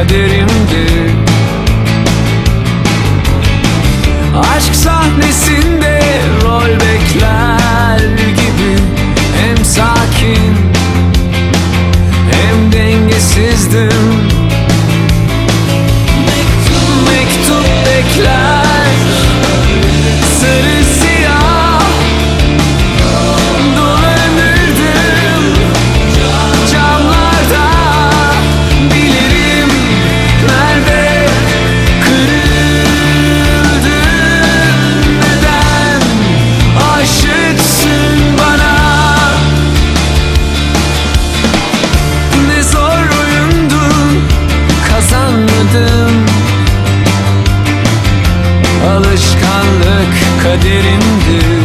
kaderimdi Aşk sahnesinde rol bekler gibi. Hem sakin hem dengesizdim insanlık kaderimdir